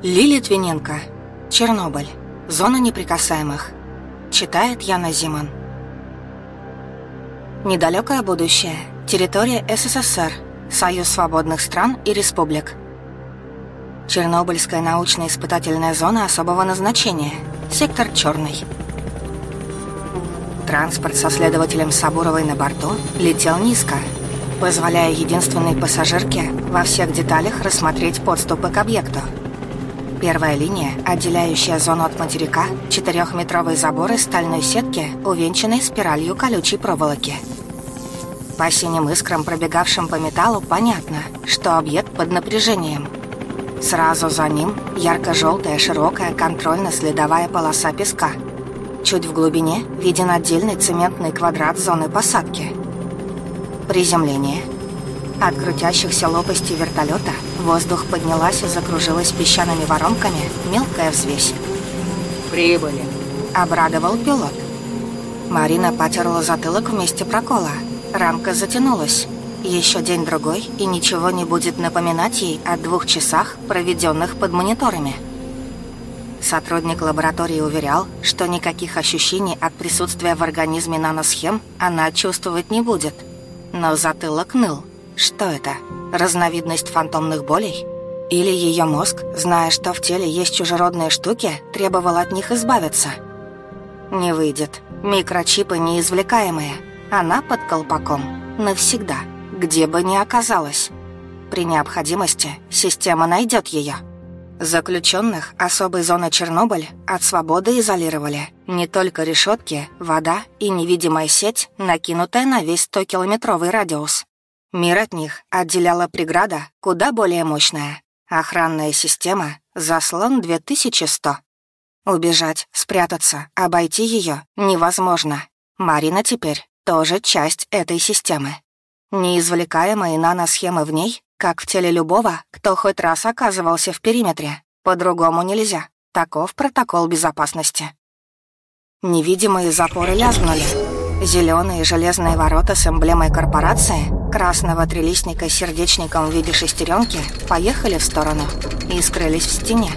Лили Твиненко. Чернобыль. Зона неприкасаемых. Читает Яна Зиман. Недалекое будущее. Территория СССР. Союз свободных стран и республик. Чернобыльская научно-испытательная зона особого назначения. Сектор Черный. Транспорт со следователем Сабуровой на борту летел низко, позволяя единственной пассажирке во всех деталях рассмотреть подступы к объекту. Первая линия, отделяющая зону от материка, четырехметровые заборы стальной сетки, увенчанной спиралью колючей проволоки. По синим искрам, пробегавшим по металлу, понятно, что объект под напряжением. Сразу за ним ярко-желтая широкая контрольно-следовая полоса песка. Чуть в глубине виден отдельный цементный квадрат зоны посадки. Приземление – от крутящихся лопастей вертолета воздух поднялась и закружилась песчаными воронками мелкая взвесь. «Прибыли», — обрадовал пилот. Марина потерла затылок вместе прокола. Рамка затянулась. Еще день-другой, и ничего не будет напоминать ей о двух часах, проведенных под мониторами. Сотрудник лаборатории уверял, что никаких ощущений от присутствия в организме наносхем она чувствовать не будет. Но затылок ныл. Что это? Разновидность фантомных болей? Или ее мозг, зная, что в теле есть чужеродные штуки, требовал от них избавиться? Не выйдет. Микрочипы неизвлекаемые. Она под колпаком. Навсегда. Где бы ни оказалась. При необходимости система найдет ее. Заключенных особой зоны Чернобыль от свободы изолировали. Не только решетки, вода и невидимая сеть, накинутая на весь 100-километровый радиус. Мир от них отделяла преграда куда более мощная. Охранная система «Заслон 2100». Убежать, спрятаться, обойти ее невозможно. Марина теперь тоже часть этой системы. Неизвлекаемые наносхемы в ней, как в теле любого, кто хоть раз оказывался в периметре. По-другому нельзя. Таков протокол безопасности. Невидимые запоры лязгнули, Зеленые железные ворота с эмблемой корпорации, красного трелистника с сердечником в виде шестеренки, поехали в сторону и скрылись в стене.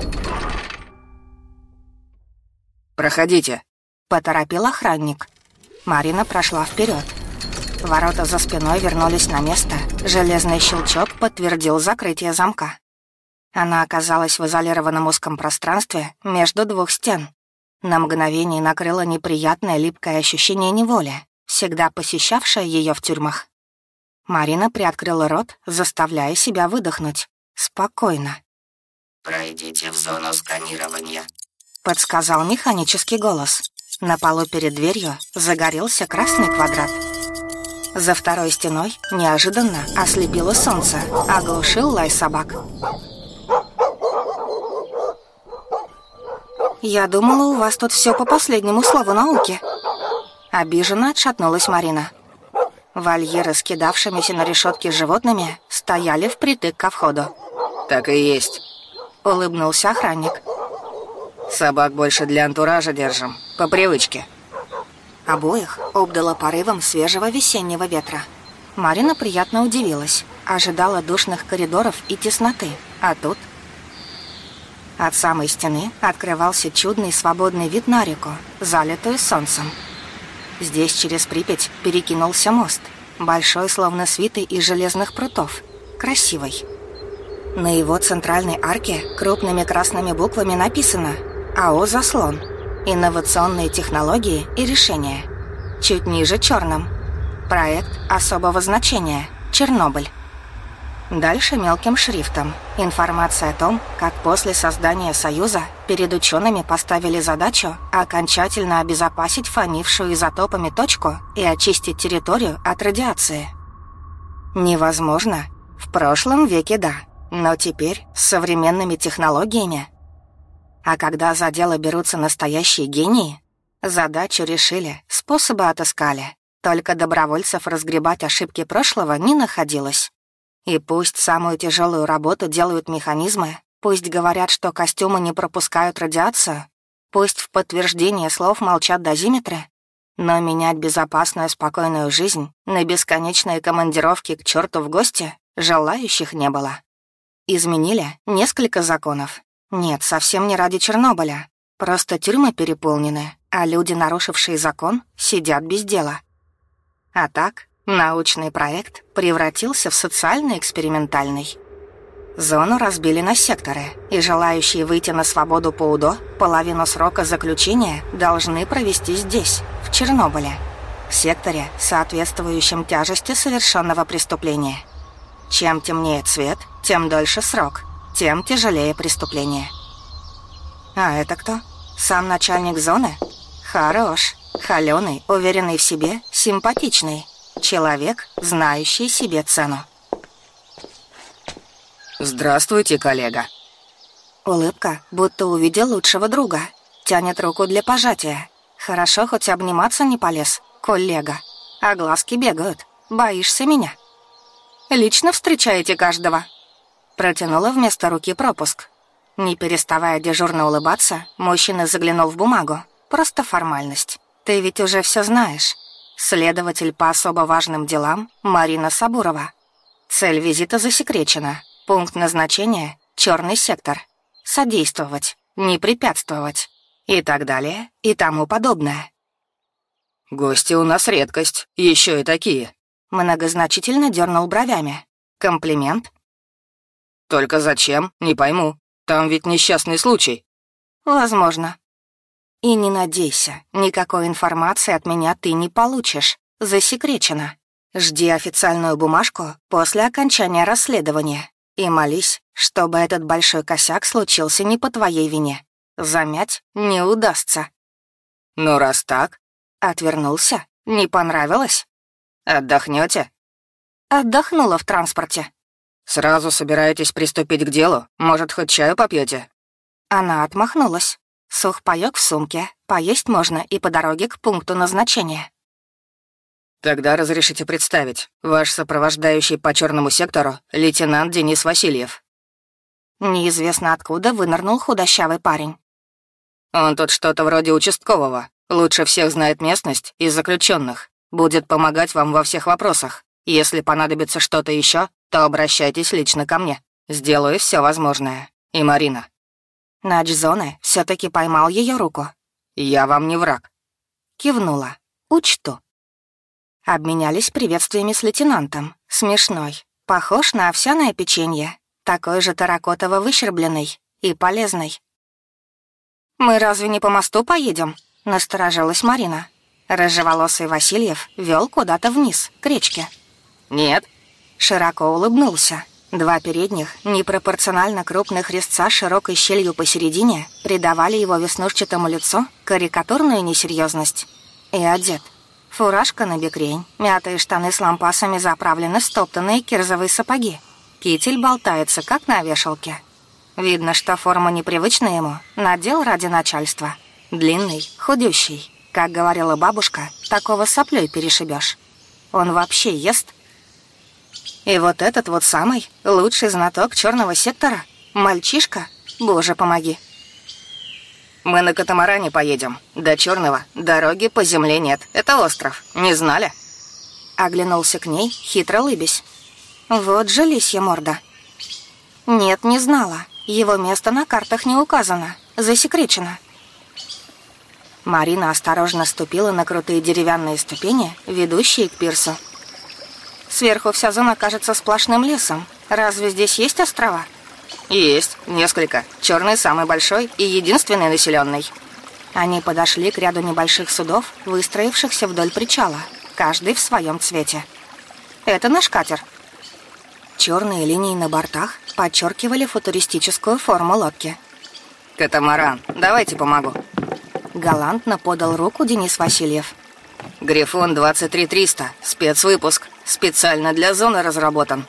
«Проходите», — поторопил охранник. Марина прошла вперед. Ворота за спиной вернулись на место. Железный щелчок подтвердил закрытие замка. Она оказалась в изолированном узком пространстве между двух стен. На мгновение накрыло неприятное липкое ощущение неволи, всегда посещавшее ее в тюрьмах. Марина приоткрыла рот, заставляя себя выдохнуть. Спокойно. «Пройдите в зону сканирования», — подсказал механический голос. На полу перед дверью загорелся красный квадрат. За второй стеной неожиданно ослепило солнце, оглушил лай собак. «Я думала, у вас тут все по последнему слову науки». Обиженно отшатнулась Марина. Вольеры с кидавшимися на решетке животными стояли впритык ко входу. «Так и есть», — улыбнулся охранник. «Собак больше для антуража держим, по привычке». Обоих обдало порывом свежего весеннего ветра. Марина приятно удивилась, ожидала душных коридоров и тесноты, а тут от самой стены открывался чудный свободный вид на реку, залитую солнцем. Здесь через Припять перекинулся мост, большой, словно свитый из железных прутов, красивый. На его центральной арке крупными красными буквами написано «АО «Заслон». Инновационные технологии и решения». Чуть ниже черным. Проект особого значения «Чернобыль». Дальше мелким шрифтом. Информация о том, как после создания Союза перед учеными поставили задачу окончательно обезопасить фонившую изотопами точку и очистить территорию от радиации. Невозможно. В прошлом веке да, но теперь с современными технологиями. А когда за дело берутся настоящие гении, задачу решили, способы отыскали. Только добровольцев разгребать ошибки прошлого не находилось. И пусть самую тяжелую работу делают механизмы, пусть говорят, что костюмы не пропускают радиацию, пусть в подтверждение слов молчат дозиметры, но менять безопасную спокойную жизнь на бесконечные командировки к черту в гости желающих не было. Изменили несколько законов. Нет, совсем не ради Чернобыля. Просто тюрьмы переполнены, а люди, нарушившие закон, сидят без дела. А так, научный проект превратился в социально-экспериментальный. Зону разбили на секторы, и желающие выйти на свободу по УДО половину срока заключения должны провести здесь, в Чернобыле, в секторе, соответствующем тяжести совершенного преступления. Чем темнее цвет, тем дольше срок, тем тяжелее преступление. А это кто? Сам начальник зоны? Хорош, холёный, уверенный в себе, симпатичный. Человек, знающий себе цену. Здравствуйте, коллега. Улыбка, будто увидел лучшего друга. Тянет руку для пожатия. Хорошо, хоть обниматься не полез, коллега. А глазки бегают. Боишься меня? Лично встречаете каждого. Протянула вместо руки пропуск. Не переставая дежурно улыбаться, мужчина заглянул в бумагу. Просто формальность. Ты ведь уже все знаешь. Следователь по особо важным делам Марина Сабурова. Цель визита засекречена. Пункт назначения — черный сектор. Содействовать, не препятствовать. И так далее, и тому подобное. «Гости у нас редкость, еще и такие». Многозначительно дернул бровями. Комплимент? «Только зачем? Не пойму. Там ведь несчастный случай». «Возможно». «И не надейся, никакой информации от меня ты не получишь. Засекречено. Жди официальную бумажку после окончания расследования. И молись, чтобы этот большой косяк случился не по твоей вине. Замять не удастся. Ну, раз так... Отвернулся? Не понравилось? Отдохнете? Отдохнула в транспорте. Сразу собираетесь приступить к делу? Может, хоть чаю попьете? Она отмахнулась. Сухпайок в сумке, поесть можно и по дороге к пункту назначения. Тогда разрешите представить. Ваш сопровождающий по черному сектору — лейтенант Денис Васильев. Неизвестно откуда вынырнул худощавый парень. Он тут что-то вроде участкового. Лучше всех знает местность и заключенных. Будет помогать вам во всех вопросах. Если понадобится что-то еще, то обращайтесь лично ко мне. Сделаю все возможное. И Марина. Нач зоны все таки поймал ее руку. Я вам не враг. Кивнула. Учту. Обменялись приветствиями с лейтенантом. Смешной. Похож на овсяное печенье. Такой же таракотово-выщербленный и полезный. «Мы разве не по мосту поедем?» — насторожилась Марина. Рыжеволосый Васильев вел куда-то вниз, к речке. «Нет». Широко улыбнулся. Два передних, непропорционально крупных резца с широкой щелью посередине придавали его веснушчатому лицу карикатурную несерьезность. И одет. Фуражка на бекрень, мятые штаны с лампасами заправлены в стоптанные кирзовые сапоги. Китель болтается, как на вешалке. Видно, что форма непривычна ему, надел ради начальства. Длинный, худющий. Как говорила бабушка, такого соплей перешибешь. Он вообще ест? И вот этот вот самый лучший знаток черного сектора, мальчишка, боже помоги. Мы на катамаране поедем. До Черного дороги по земле нет. Это остров. Не знали?» Оглянулся к ней, хитро лыбясь. «Вот же лисья морда». «Нет, не знала. Его место на картах не указано. Засекречено». Марина осторожно ступила на крутые деревянные ступени, ведущие к пирсу. «Сверху вся зона кажется сплошным лесом. Разве здесь есть острова?» «Есть, несколько. Черный самый большой и единственный населенный. Они подошли к ряду небольших судов, выстроившихся вдоль причала, каждый в своем цвете. «Это наш катер». Черные линии на бортах подчеркивали футуристическую форму лодки. «Катамаран, давайте помогу». Галантно подал руку Денис Васильев. «Грифон 23300, спецвыпуск, специально для зоны разработан»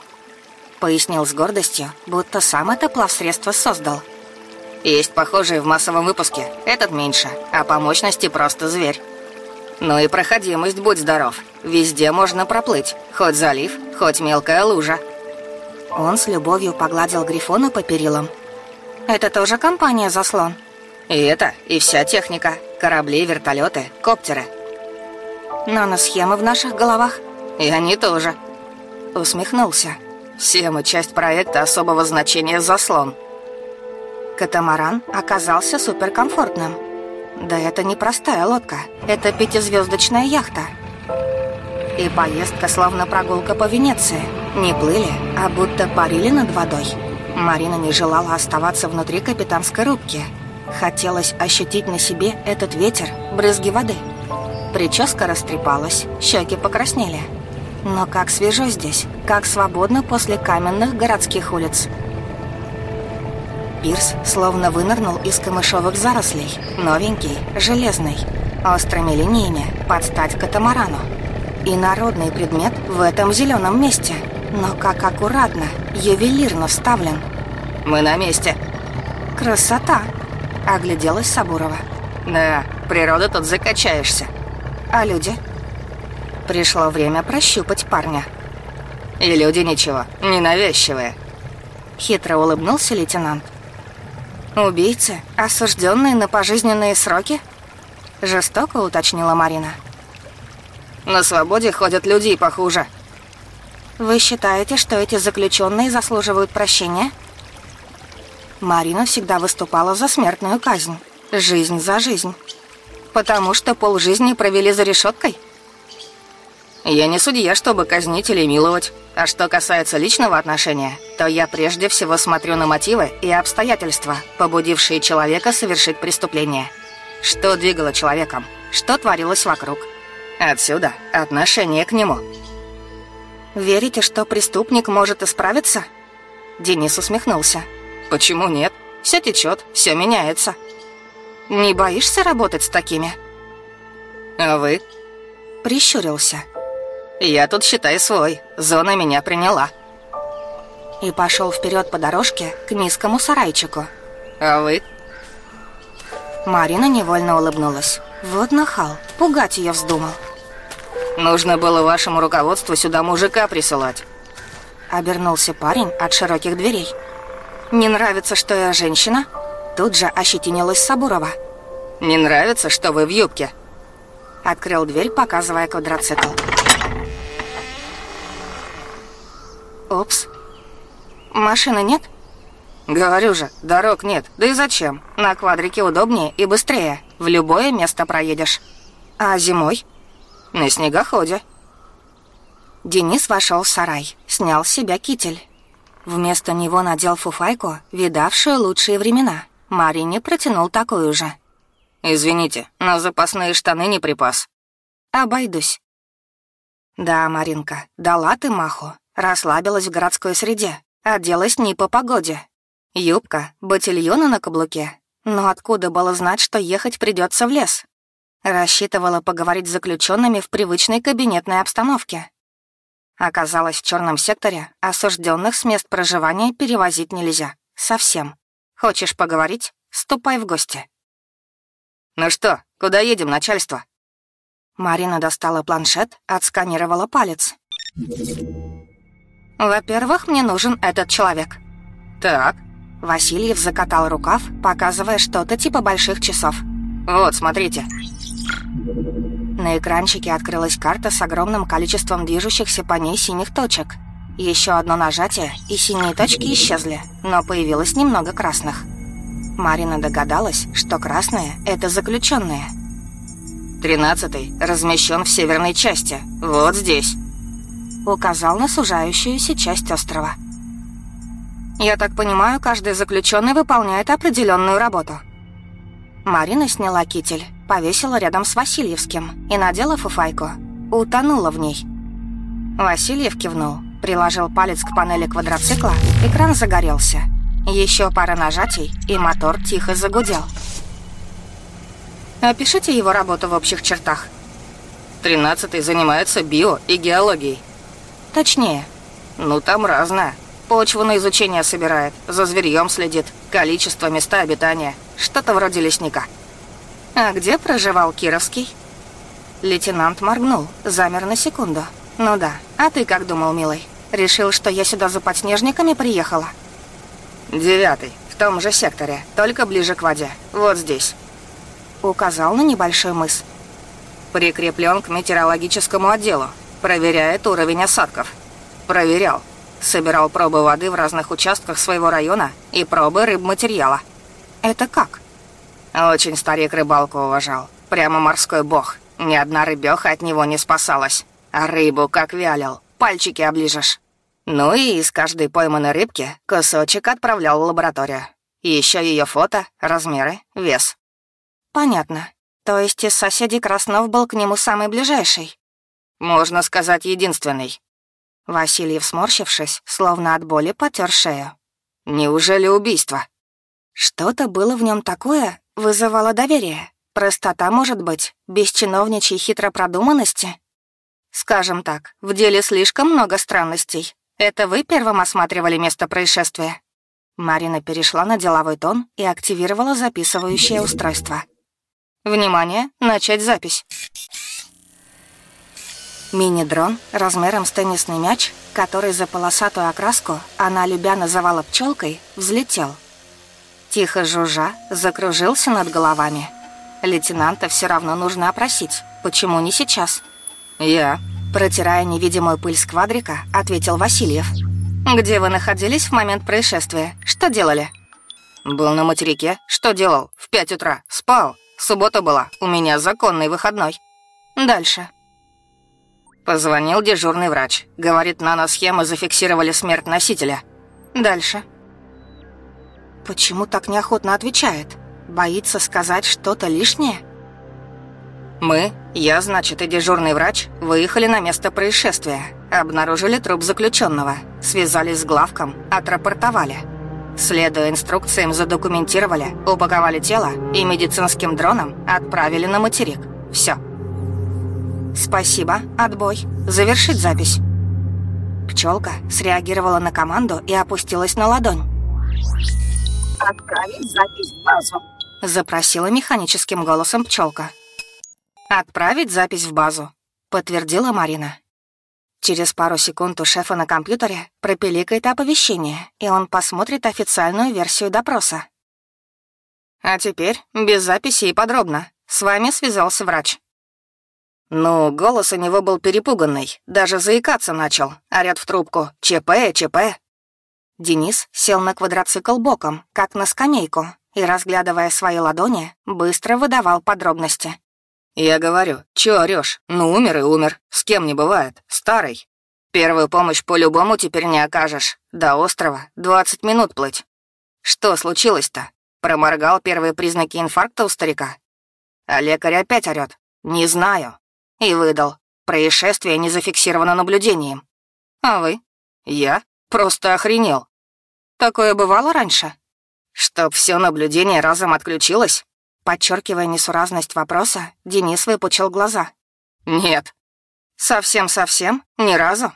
пояснил с гордостью, будто сам это плавсредство создал. Есть похожие в массовом выпуске, этот меньше, а по мощности просто зверь. Ну и проходимость, будь здоров. Везде можно проплыть, хоть залив, хоть мелкая лужа. Он с любовью погладил Грифона по перилам. «Это тоже компания «Заслон»?» И это, и вся техника. Корабли, вертолеты, коптеры. Наносхемы в наших головах? И они тоже. Усмехнулся. Все мы часть проекта особого значения «Заслон». Катамаран оказался суперкомфортным. Да это не простая лодка, это пятизвездочная яхта. И поездка словно прогулка по Венеции. Не плыли, а будто парили над водой. Марина не желала оставаться внутри капитанской рубки. Хотелось ощутить на себе этот ветер, брызги воды. Прическа растрепалась, щеки покраснели. Но как свежо здесь, как свободно после каменных городских улиц. Пирс словно вынырнул из камышовых зарослей, новенький, железный, острыми линиями под стать катамарану. И народный предмет в этом зеленом месте, но как аккуратно, ювелирно вставлен. «Мы на месте!» «Красота!» — огляделась Сабурова. «Да, природа тут закачаешься». «А люди?» Пришло время прощупать парня. И люди ничего, ненавязчивые. Хитро улыбнулся лейтенант. «Убийцы, осужденные на пожизненные сроки?» Жестоко уточнила Марина. «На свободе ходят люди похуже». «Вы считаете, что эти заключенные заслуживают прощения?» Марина всегда выступала за смертную казнь. Жизнь за жизнь. Потому что полжизни провели за решеткой? Я не судья, чтобы казнить или миловать. А что касается личного отношения, то я прежде всего смотрю на мотивы и обстоятельства, побудившие человека совершить преступление. Что двигало человеком? Что творилось вокруг? Отсюда отношение к нему. «Верите, что преступник может исправиться?» Денис усмехнулся. «Почему нет? Все течет, все меняется». «Не боишься работать с такими?» «А вы?» Прищурился. Я тут, считай, свой. Зона меня приняла. И пошел вперед по дорожке к низкому сарайчику. А вы? Марина невольно улыбнулась. Вот нахал, пугать ее вздумал. Нужно было вашему руководству сюда мужика присылать. Обернулся парень от широких дверей. Не нравится, что я женщина? Тут же ощетинилась Сабурова. Не нравится, что вы в юбке? Открыл дверь, показывая квадроцикл. Упс. Машины нет? Говорю же, дорог нет. Да и зачем? На квадрике удобнее и быстрее. В любое место проедешь. А зимой? На снегоходе. Денис вошел в сарай, снял с себя китель. Вместо него надел фуфайку, видавшую лучшие времена. Марине протянул такую же. «Извините, на запасные штаны не припас». «Обойдусь». «Да, Маринка, дала ты маху. Расслабилась в городской среде, оделась не по погоде. Юбка, ботильоны на каблуке. Но откуда было знать, что ехать придется в лес? Рассчитывала поговорить с заключенными в привычной кабинетной обстановке. Оказалось, в черном секторе осужденных с мест проживания перевозить нельзя. Совсем. Хочешь поговорить? Ступай в гости. «Ну что, куда едем, начальство?» Марина достала планшет, отсканировала палец. «Во-первых, мне нужен этот человек». «Так». Васильев закатал рукав, показывая что-то типа больших часов. «Вот, смотрите». На экранчике открылась карта с огромным количеством движущихся по ней синих точек. Еще одно нажатие, и синие точки исчезли, но появилось немного красных. Марина догадалась, что красные — это заключенные. «Тринадцатый размещен в северной части, вот здесь» указал на сужающуюся часть острова. «Я так понимаю, каждый заключенный выполняет определенную работу». Марина сняла китель, повесила рядом с Васильевским и надела фуфайку. Утонула в ней. Васильев кивнул, приложил палец к панели квадроцикла, экран загорелся. Еще пара нажатий, и мотор тихо загудел. «Опишите его работу в общих чертах». «Тринадцатый занимается био и геологией», Точнее. Ну, там разное. Почву на изучение собирает, за зверьем следит, количество, места обитания. Что-то вроде лесника. А где проживал Кировский? Лейтенант моргнул, замер на секунду. Ну да, а ты как думал, милый? Решил, что я сюда за подснежниками приехала? Девятый, в том же секторе, только ближе к воде. Вот здесь. Указал на небольшой мыс. Прикреплен к метеорологическому отделу. Проверяет уровень осадков. Проверял. Собирал пробы воды в разных участках своего района и пробы рыбматериала. Это как? Очень старик рыбалку уважал. Прямо морской бог. Ни одна рыбёха от него не спасалась. А рыбу как вялил, пальчики оближешь. Ну и из каждой пойманной рыбки кусочек отправлял в лабораторию. Еще ее фото, размеры, вес. Понятно. То есть из соседей Краснов был к нему самый ближайший? Можно сказать, единственный. Васильев, сморщившись, словно от боли, потер шею. Неужели убийство? Что-то было в нем такое, вызывало доверие. Простота, может быть, без чиновничьей хитропродуманности? Скажем так, в деле слишком много странностей. Это вы первым осматривали место происшествия? Марина перешла на деловой тон и активировала записывающее устройство. «Внимание! Начать запись!» Мини-дрон размером с теннисный мяч, который за полосатую окраску она любя называла пчелкой, взлетел. Тихо жужжа, закружился над головами. Лейтенанта все равно нужно опросить. Почему не сейчас? «Я», протирая невидимую пыль с квадрика, ответил Васильев. «Где вы находились в момент происшествия? Что делали?» «Был на материке. Что делал? В пять утра. Спал. Суббота была. У меня законный выходной». «Дальше». Позвонил дежурный врач. Говорит, наносхемы зафиксировали смерть носителя. Дальше. Почему так неохотно отвечает? Боится сказать что-то лишнее? Мы, я, значит, и дежурный врач, выехали на место происшествия. Обнаружили труп заключенного, связались с главком, отрапортовали. Следуя инструкциям, задокументировали, упаковали тело и медицинским дроном отправили на материк. Все. «Спасибо, отбой. Завершить запись». Пчелка среагировала на команду и опустилась на ладонь. «Отправить запись в базу», — запросила механическим голосом пчелка. «Отправить запись в базу», — подтвердила Марина. Через пару секунд у шефа на компьютере пропиликает оповещение, и он посмотрит официальную версию допроса. «А теперь без записи и подробно. С вами связался врач». Ну, голос у него был перепуганный, даже заикаться начал, орят в трубку «ЧП, ЧП». Денис сел на квадроцикл боком, как на скамейку, и, разглядывая свои ладони, быстро выдавал подробности. «Я говорю, чё орёшь? Ну, умер и умер. С кем не бывает. Старый. Первую помощь по-любому теперь не окажешь. До острова 20 минут плыть. Что случилось-то? Проморгал первые признаки инфаркта у старика? А лекарь опять орёт. Не знаю. И выдал. Происшествие не зафиксировано наблюдением. А вы? Я? Просто охренел. Такое бывало раньше? Чтоб все наблюдение разом отключилось? Подчеркивая несуразность вопроса, Денис выпучил глаза. Нет. Совсем-совсем? Ни разу?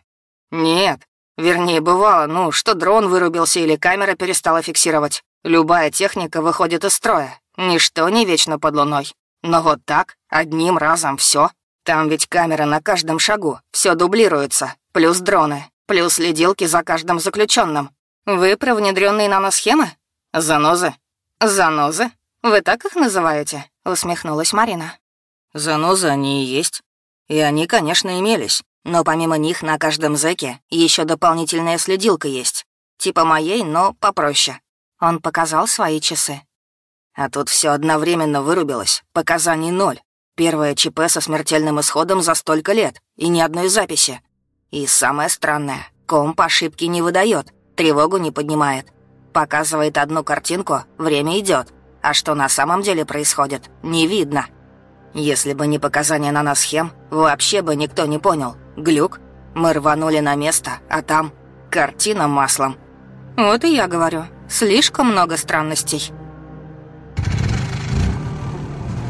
Нет. Вернее, бывало, ну, что дрон вырубился или камера перестала фиксировать. Любая техника выходит из строя. Ничто не вечно под луной. Но вот так, одним разом все. Там ведь камера на каждом шагу, все дублируется, плюс дроны, плюс следилки за каждым заключенным. Вы про внедренные наносхемы? Занозы. Занозы? Вы так их называете? Усмехнулась Марина. Занозы они и есть. И они, конечно, имелись. Но помимо них на каждом зэке еще дополнительная следилка есть. Типа моей, но попроще. Он показал свои часы. А тут все одновременно вырубилось, показаний ноль. Первое ЧП со смертельным исходом за столько лет, и ни одной записи. И самое странное, комп ошибки не выдает, тревогу не поднимает. Показывает одну картинку, время идет, а что на самом деле происходит, не видно. Если бы не показания на нас схем, вообще бы никто не понял. Глюк. Мы рванули на место, а там картина маслом. Вот и я говорю, слишком много странностей.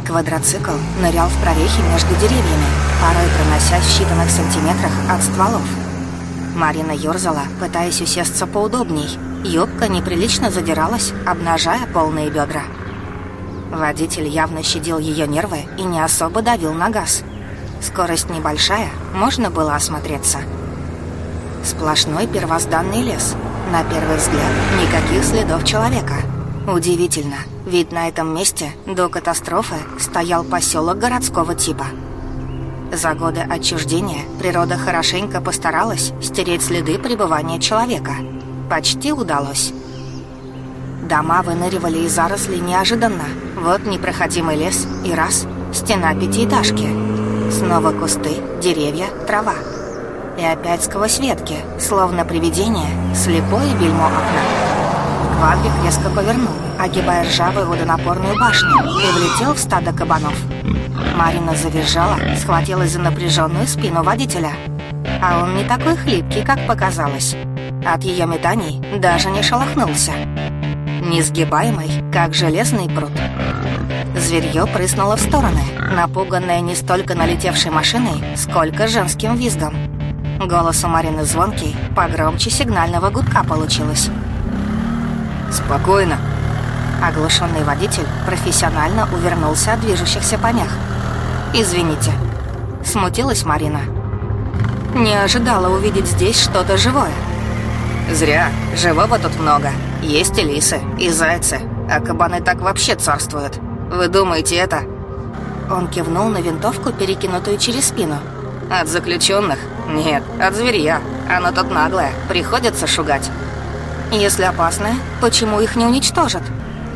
Квадроцикл нырял в прорехи между деревьями, порой проносясь в считанных сантиметрах от стволов. Марина ёрзала, пытаясь усесться поудобней. Юбка неприлично задиралась, обнажая полные бедра. Водитель явно щадил ее нервы и не особо давил на газ. Скорость небольшая, можно было осмотреться. Сплошной первозданный лес. На первый взгляд, никаких следов человека — Удивительно, ведь на этом месте до катастрофы стоял поселок городского типа. За годы отчуждения природа хорошенько постаралась стереть следы пребывания человека. Почти удалось. Дома выныривали из зарослей неожиданно. Вот непроходимый лес и раз — стена пятиэтажки. Снова кусты, деревья, трава. И опять сквозь ветки, словно привидение, слепое бельмо окна. Квадрик резко повернул, огибая ржавую водонапорную башню, и влетел в стадо кабанов. Марина завизжала, схватилась за напряженную спину водителя. А он не такой хлипкий, как показалось. От ее метаний даже не шелохнулся несгибаемый, как железный пруд. Зверье прыснуло в стороны, напуганное не столько налетевшей машиной, сколько женским визгом. Голос у Марины звонкий, погромче сигнального гудка получилось. «Спокойно!» Оглушенный водитель профессионально увернулся от движущихся помех. «Извините». Смутилась Марина. Не ожидала увидеть здесь что-то живое. «Зря. Живого тут много. Есть и лисы, и зайцы, а кабаны так вообще царствуют. Вы думаете это?» Он кивнул на винтовку, перекинутую через спину. «От заключенных? Нет, от зверья. Оно тут наглое, приходится шугать». «Если опасное, почему их не уничтожат?»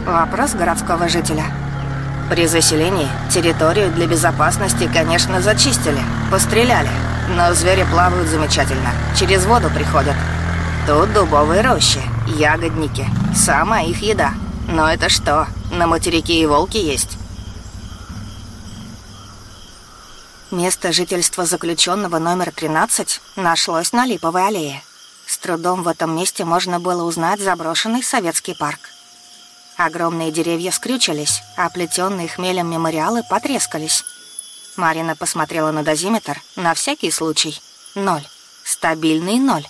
Вопрос городского жителя. При заселении территорию для безопасности, конечно, зачистили, постреляли. Но звери плавают замечательно, через воду приходят. Тут дубовые рощи, ягодники. Самая их еда. Но это что, на материке и волки есть? Место жительства заключенного номер 13 нашлось на Липовой аллее. С трудом в этом месте можно было узнать заброшенный советский парк. Огромные деревья скрючились, а плетенные хмелем мемориалы потрескались. Марина посмотрела на дозиметр на всякий случай. Ноль. Стабильный ноль.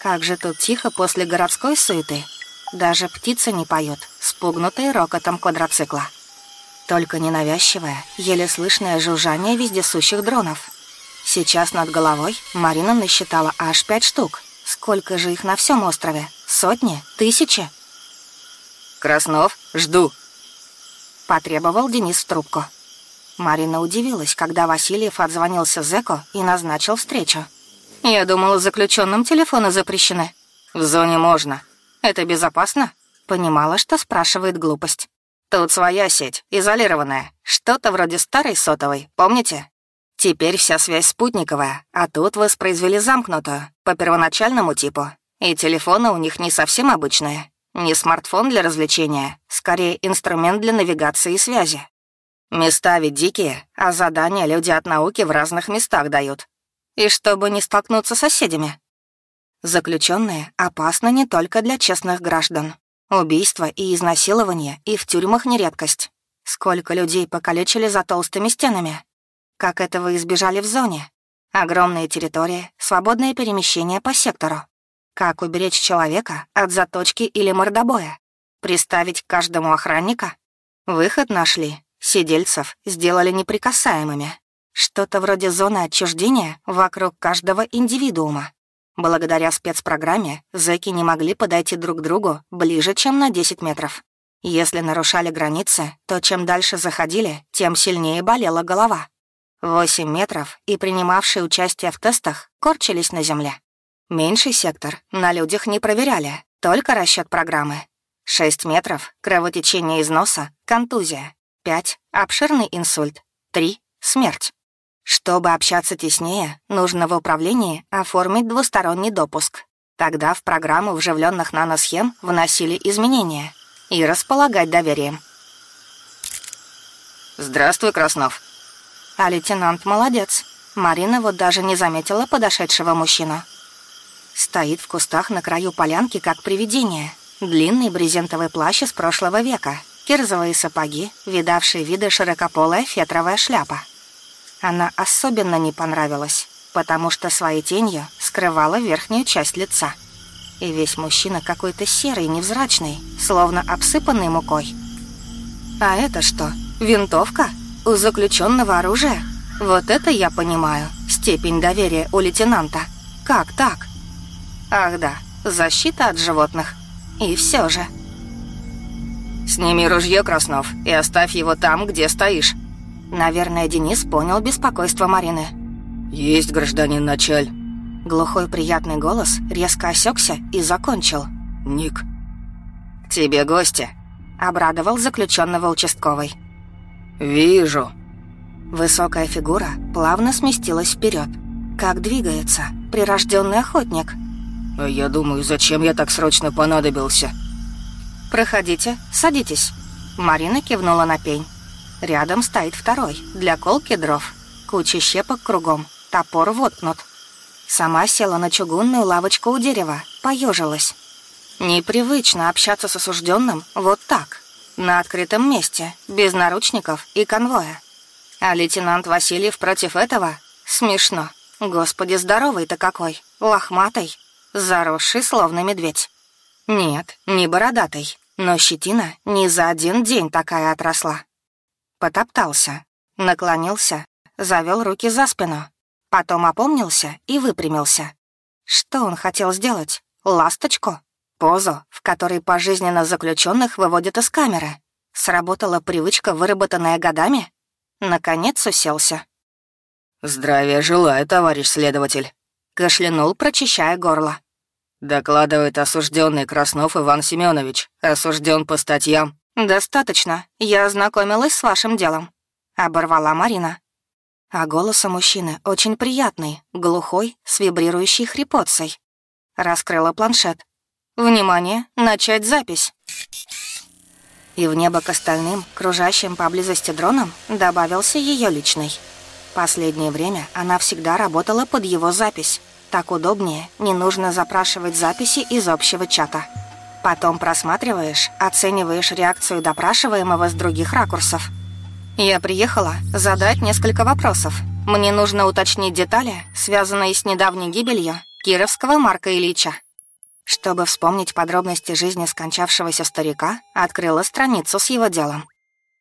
Как же тут тихо после городской суеты. Даже птица не поет, спугнутая рокотом квадроцикла. Только ненавязчивое, еле слышное жужжание вездесущих дронов. Сейчас над головой Марина насчитала аж пять штук. Сколько же их на всем острове? Сотни? Тысячи? «Краснов, жду!» Потребовал Денис в трубку. Марина удивилась, когда Васильев отзвонился Зеко и назначил встречу. Я думала, заключенным телефоны запрещены. В зоне можно. Это безопасно? Понимала, что спрашивает глупость. Тут своя сеть, изолированная. Что-то вроде старой сотовой, помните? Теперь вся связь спутниковая, а тут воспроизвели замкнутую, по первоначальному типу. И телефоны у них не совсем обычные. Не смартфон для развлечения, скорее инструмент для навигации и связи. Места ведь дикие, а задания люди от науки в разных местах дают. И чтобы не столкнуться с соседями. Заключенные опасны не только для честных граждан. Убийства и изнасилования и в тюрьмах не редкость. Сколько людей покалечили за толстыми стенами. Как этого избежали в зоне. Огромные территории, свободное перемещение по сектору. Как уберечь человека от заточки или мордобоя? Приставить к каждому охранника? Выход нашли. Сидельцев сделали неприкасаемыми. Что-то вроде зоны отчуждения вокруг каждого индивидуума. Благодаря спецпрограмме зэки не могли подойти друг к другу ближе, чем на 10 метров. Если нарушали границы, то чем дальше заходили, тем сильнее болела голова. 8 метров и принимавшие участие в тестах корчились на земле. Меньший сектор на людях не проверяли, только расчет программы. 6 метров — кровотечение из носа, контузия. 5 — обширный инсульт. 3 — смерть. Чтобы общаться теснее, нужно в управлении оформить двусторонний допуск. Тогда в программу вживленных наносхем вносили изменения и располагать доверием. «Здравствуй, Краснов». А лейтенант молодец. Марина вот даже не заметила подошедшего мужчину. Стоит в кустах на краю полянки, как привидение. Длинный брезентовый плащ из прошлого века, кирзовые сапоги, видавшие виды широкополая фетровая шляпа. Она особенно не понравилась, потому что своей тенью скрывала верхнюю часть лица. И весь мужчина какой-то серый, невзрачный, словно обсыпанный мукой. А это что, винтовка? У заключенного оружия? Вот это я понимаю, степень доверия у лейтенанта. Как так? Ах да, защита от животных. И все же. «Сними ружье, Краснов, и оставь его там, где стоишь», Наверное, Денис понял беспокойство Марины. «Есть, гражданин началь». Глухой приятный голос резко осекся и закончил. «Ник». к тебе гости», — обрадовал заключенного участковый. «Вижу». Высокая фигура плавно сместилась вперед. Как двигается прирожденный охотник. А «Я думаю, зачем я так срочно понадобился?» «Проходите, садитесь». Марина кивнула на пень. Рядом стоит второй, для колки дров. Куча щепок кругом, топор воткнут. Сама села на чугунную лавочку у дерева, поежилась. Непривычно общаться с осужденным вот так, на открытом месте, без наручников и конвоя. А лейтенант Васильев против этого? Смешно. Господи, здоровый-то какой, лохматый, заросший, словно медведь. Нет, не бородатый, но щетина не за один день такая отросла. Потоптался, наклонился, завел руки за спину, Потом опомнился и выпрямился. Что он хотел сделать? Ласточку? Позу, в которой пожизненно заключенных выводят из камеры. Сработала привычка, выработанная годами? Наконец уселся. «Здравия желаю, товарищ следователь», — кашлянул, прочищая горло. «Докладывает осужденный Краснов Иван Семенович. Осужден по статьям». «Достаточно. Я ознакомилась с вашим делом», — оборвала Марина. А голос у мужчины очень приятный, глухой, с вибрирующей хрипотцей. Раскрыла планшет. «Внимание! Начать запись!» И в небо к остальным, кружащим поблизости дроном, добавился ее личный. Последнее время она всегда работала под его запись. Так удобнее, не нужно запрашивать записи из общего чата. Потом просматриваешь, оцениваешь реакцию допрашиваемого с других ракурсов – я приехала задать несколько вопросов. Мне нужно уточнить детали, связанные с недавней гибелью Кировского Марка Ильича. Чтобы вспомнить подробности жизни скончавшегося старика, открыла страницу с его делом.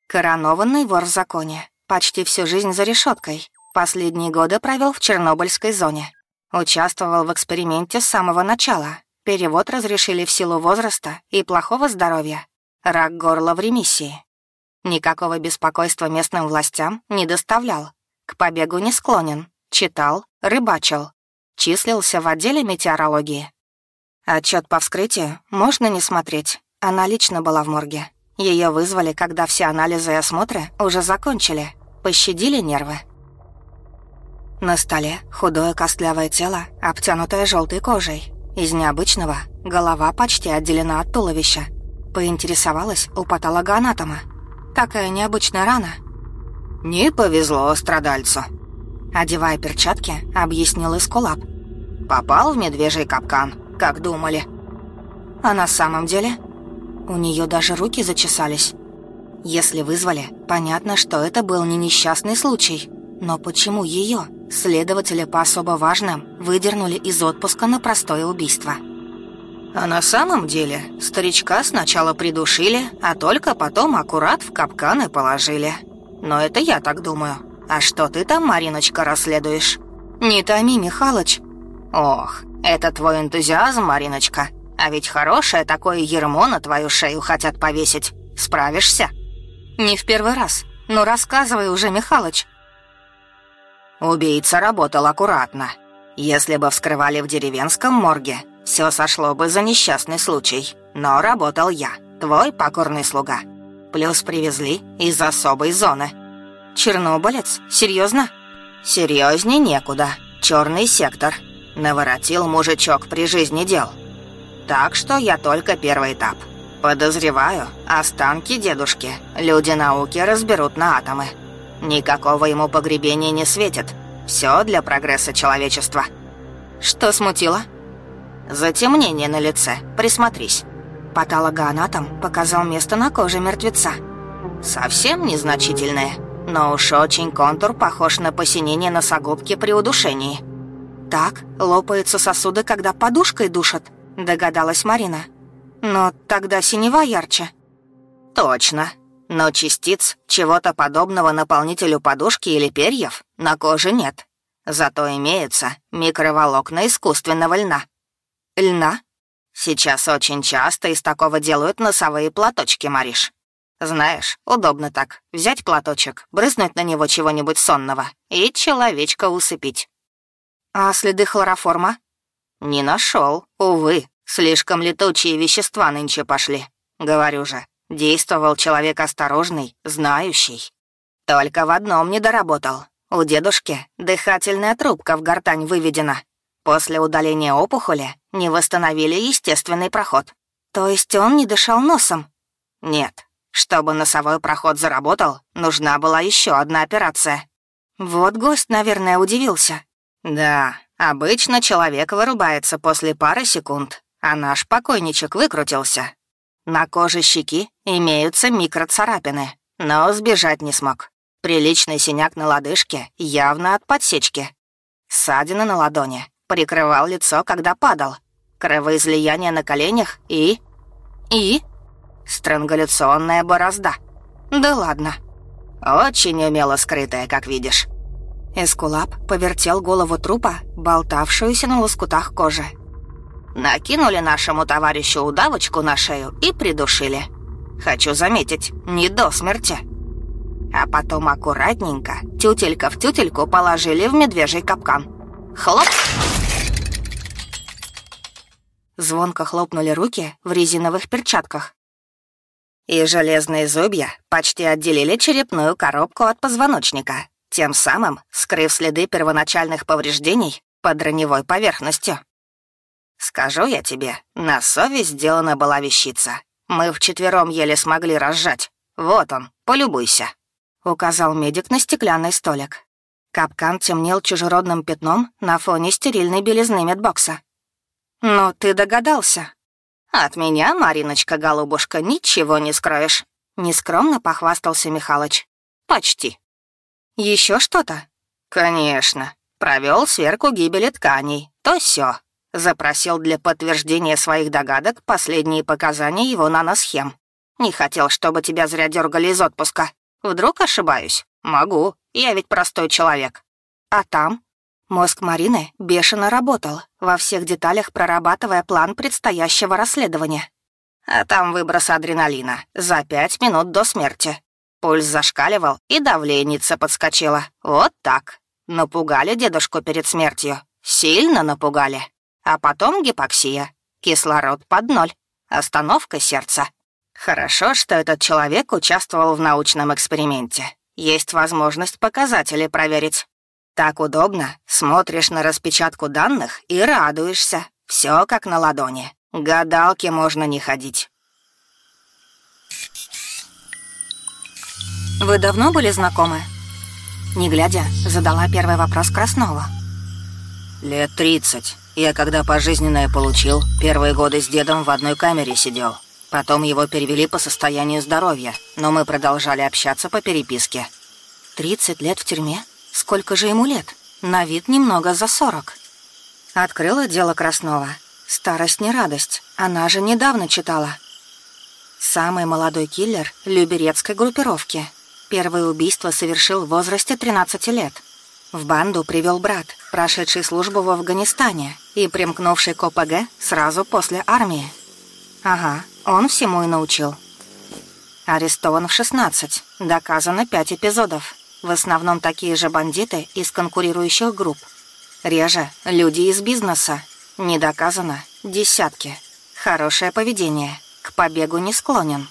Коронованный вор в законе. Почти всю жизнь за решеткой. Последние годы провел в Чернобыльской зоне. Участвовал в эксперименте с самого начала. Перевод разрешили в силу возраста и плохого здоровья. Рак горла в ремиссии. Никакого беспокойства местным властям не доставлял. К побегу не склонен. Читал, рыбачил. Числился в отделе метеорологии. Отчет по вскрытию можно не смотреть. Она лично была в морге. Ее вызвали, когда все анализы и осмотры уже закончили. Пощадили нервы. На столе худое костлявое тело, обтянутое желтой кожей. Из необычного голова почти отделена от туловища. Поинтересовалась у патологоанатома. Такая необычная рана». «Не повезло страдальцу», — одевая перчатки, объяснил Искулап. «Попал в медвежий капкан, как думали». «А на самом деле?» У нее даже руки зачесались. Если вызвали, понятно, что это был не несчастный случай. Но почему ее, следователя по особо важным, выдернули из отпуска на простое убийство?» А на самом деле старичка сначала придушили, а только потом аккурат в капканы положили. Но это я так думаю. А что ты там, Мариночка, расследуешь? Не томи, Михалыч. Ох, это твой энтузиазм, Мариночка. А ведь хорошее такое ермо на твою шею хотят повесить. Справишься? Не в первый раз. Но рассказывай уже, Михалыч. Убийца работал аккуратно. Если бы вскрывали в деревенском морге, все сошло бы за несчастный случай, но работал я, твой покорный слуга. Плюс привезли из особой зоны. Чернобылец? Серьезно? Серьезней некуда. Черный сектор. Наворотил мужичок при жизни дел. Так что я только первый этап. Подозреваю, останки дедушки люди науки разберут на атомы. Никакого ему погребения не светит. Все для прогресса человечества. Что смутило? Затемнение на лице. Присмотрись. Патологоанатом показал место на коже мертвеца. Совсем незначительное, но уж очень контур похож на посинение носогубки при удушении. Так, лопаются сосуды, когда подушкой душат, догадалась Марина. Но тогда синева ярче. Точно. Но частиц чего-то подобного наполнителю подушки или перьев на коже нет. Зато имеются микроволокна искусственного льна. Льна? Сейчас очень часто из такого делают носовые платочки, Мариш. Знаешь, удобно так. Взять платочек, брызнуть на него чего-нибудь сонного и человечка усыпить. А следы хлороформа? Не нашел, увы. Слишком летучие вещества нынче пошли. Говорю же, действовал человек осторожный, знающий. Только в одном не доработал. У дедушки дыхательная трубка в гортань выведена. После удаления опухоли не восстановили естественный проход. То есть он не дышал носом? Нет. Чтобы носовой проход заработал, нужна была еще одна операция. Вот гость, наверное, удивился. Да, обычно человек вырубается после пары секунд, а наш покойничек выкрутился. На коже щеки имеются микроцарапины, но сбежать не смог. Приличный синяк на лодыжке явно от подсечки. Ссадина на ладони, прикрывал лицо, когда падал. Кровоизлияние на коленях и... И... Странгаляционная борозда. Да ладно. Очень умело скрытая, как видишь. Эскулап повертел голову трупа, болтавшуюся на лоскутах кожи. Накинули нашему товарищу удавочку на шею и придушили. Хочу заметить, не до смерти. А потом аккуратненько, тютелька в тютельку положили в медвежий капкан. Хлоп! Звонко хлопнули руки в резиновых перчатках. И железные зубья почти отделили черепную коробку от позвоночника, тем самым скрыв следы первоначальных повреждений под раневой поверхностью. Скажу я тебе, на совесть сделана была вещица. Мы вчетвером еле смогли разжать. Вот он, полюбуйся», — указал медик на стеклянный столик. Капкан темнел чужеродным пятном на фоне стерильной белизны медбокса. «Ну, ты догадался?» «От меня, Мариночка-голубушка, ничего не скроешь», — нескромно похвастался Михалыч. «Почти». Еще что-то?» «Конечно. Провел сверку гибели тканей. То все. Запросил для подтверждения своих догадок последние показания его наносхем. Не хотел, чтобы тебя зря дергали из отпуска. Вдруг ошибаюсь? Могу. Я ведь простой человек. А там? Мозг Марины бешено работал, во всех деталях прорабатывая план предстоящего расследования. А там выброс адреналина за пять минут до смерти. Пульс зашкаливал, и давленица подскочила. Вот так. Напугали дедушку перед смертью. Сильно напугали. А потом гипоксия. Кислород под ноль. Остановка сердца. Хорошо, что этот человек участвовал в научном эксперименте. Есть возможность показатели проверить. Так удобно. Смотришь на распечатку данных и радуешься. Все как на ладони. Гадалки можно не ходить. «Вы давно были знакомы?» Не глядя, задала первый вопрос Краснову. «Лет тридцать. Я когда пожизненное получил, первые годы с дедом в одной камере сидел. Потом его перевели по состоянию здоровья, но мы продолжали общаться по переписке». «Тридцать лет в тюрьме? Сколько же ему лет? На вид немного за сорок». Открыла дело Краснова. Старость не радость, она же недавно читала. Самый молодой киллер люберецкой группировки — Первое убийство совершил в возрасте 13 лет. В банду привел брат, прошедший службу в Афганистане и примкнувший к ОПГ сразу после армии. Ага, он всему и научил. Арестован в 16, доказано 5 эпизодов. В основном такие же бандиты из конкурирующих групп. Реже люди из бизнеса. Не доказано десятки. Хорошее поведение. К побегу не склонен.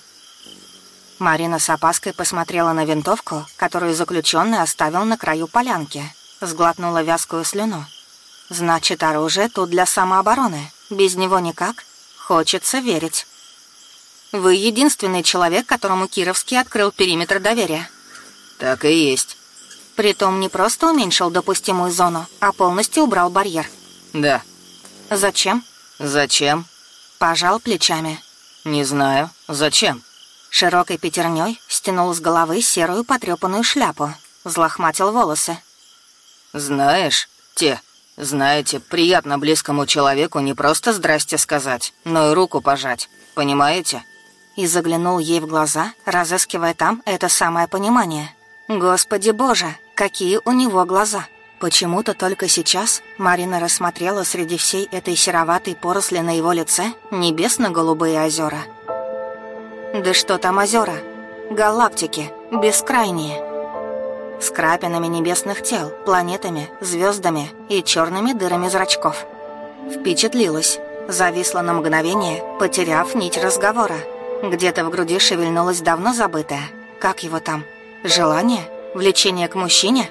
Марина с опаской посмотрела на винтовку, которую заключенный оставил на краю полянки. Сглотнула вязкую слюну. «Значит, оружие тут для самообороны. Без него никак. Хочется верить». «Вы единственный человек, которому Кировский открыл периметр доверия». «Так и есть». Притом не просто уменьшил допустимую зону, а полностью убрал барьер. «Да». «Зачем?» «Зачем?» Пожал плечами. «Не знаю. Зачем?» Широкой пятерней стянул с головы серую потрепанную шляпу, взлохматил волосы. «Знаешь, те, знаете, приятно близкому человеку не просто «здрасте» сказать, но и руку пожать, понимаете?» И заглянул ей в глаза, разыскивая там это самое понимание. «Господи боже, какие у него глаза!» Почему-то только сейчас Марина рассмотрела среди всей этой сероватой поросли на его лице небесно-голубые озера — да что там озера? Галактики, бескрайние. С крапинами небесных тел, планетами, звездами и черными дырами зрачков. Впечатлилась, зависла на мгновение, потеряв нить разговора. Где-то в груди шевельнулось давно забытое. Как его там? Желание? Влечение к мужчине?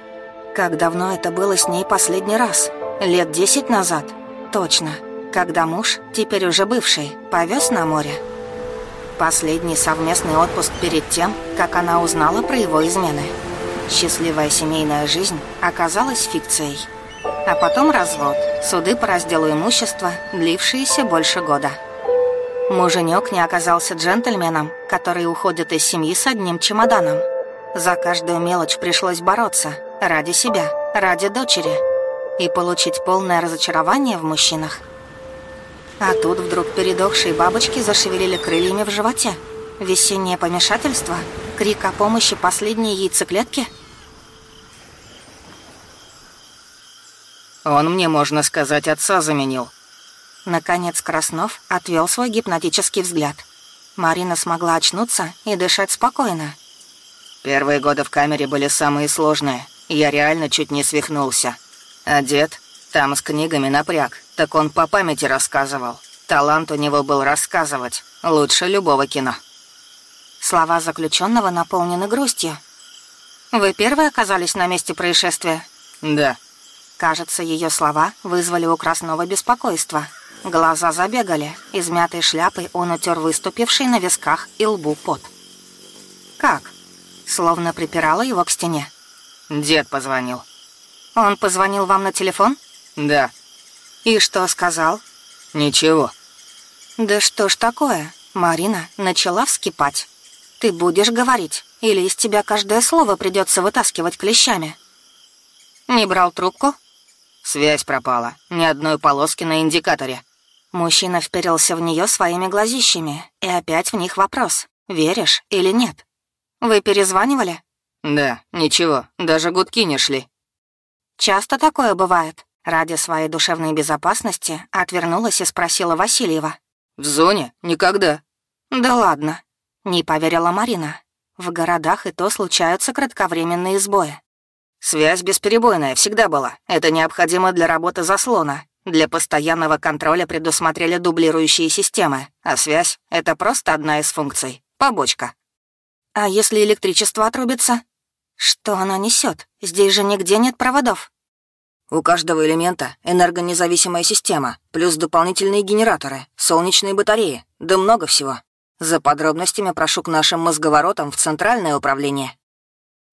Как давно это было с ней последний раз? Лет десять назад? Точно. Когда муж, теперь уже бывший, повез на море. Последний совместный отпуск перед тем, как она узнала про его измены. Счастливая семейная жизнь оказалась фикцией. А потом развод, суды по разделу имущества, длившиеся больше года. Муженек не оказался джентльменом, который уходит из семьи с одним чемоданом. За каждую мелочь пришлось бороться. Ради себя, ради дочери. И получить полное разочарование в мужчинах. А тут вдруг передохшие бабочки зашевелили крыльями в животе. Весеннее помешательство? Крик о помощи последней яйцеклетки? Он мне, можно сказать, отца заменил. Наконец Краснов отвел свой гипнотический взгляд. Марина смогла очнуться и дышать спокойно. Первые годы в камере были самые сложные. Я реально чуть не свихнулся. А дед там с книгами напряг, так он по памяти рассказывал. Талант у него был рассказывать. Лучше любого кино. Слова заключенного наполнены грустью. «Вы первые оказались на месте происшествия?» «Да». Кажется, ее слова вызвали у Краснова беспокойство. Глаза забегали. Измятой шляпой он утер выступивший на висках и лбу пот. «Как?» Словно припирала его к стене. «Дед позвонил». «Он позвонил вам на телефон?» «Да». «И что сказал?» «Ничего». «Да что ж такое?» Марина начала вскипать. «Ты будешь говорить, или из тебя каждое слово придется вытаскивать клещами?» «Не брал трубку?» «Связь пропала. Ни одной полоски на индикаторе». Мужчина вперился в нее своими глазищами, и опять в них вопрос, веришь или нет. «Вы перезванивали?» «Да, ничего, даже гудки не шли». «Часто такое бывает?» Ради своей душевной безопасности отвернулась и спросила Васильева. «В зоне? Никогда». «Да ладно», — не поверила Марина. «В городах и то случаются кратковременные сбои». «Связь бесперебойная всегда была. Это необходимо для работы заслона. Для постоянного контроля предусмотрели дублирующие системы, а связь — это просто одна из функций. Побочка». «А если электричество отрубится?» «Что она несет? Здесь же нигде нет проводов». «У каждого элемента энергонезависимая система, плюс дополнительные генераторы, солнечные батареи, да много всего. За подробностями прошу к нашим мозговоротам в Центральное управление».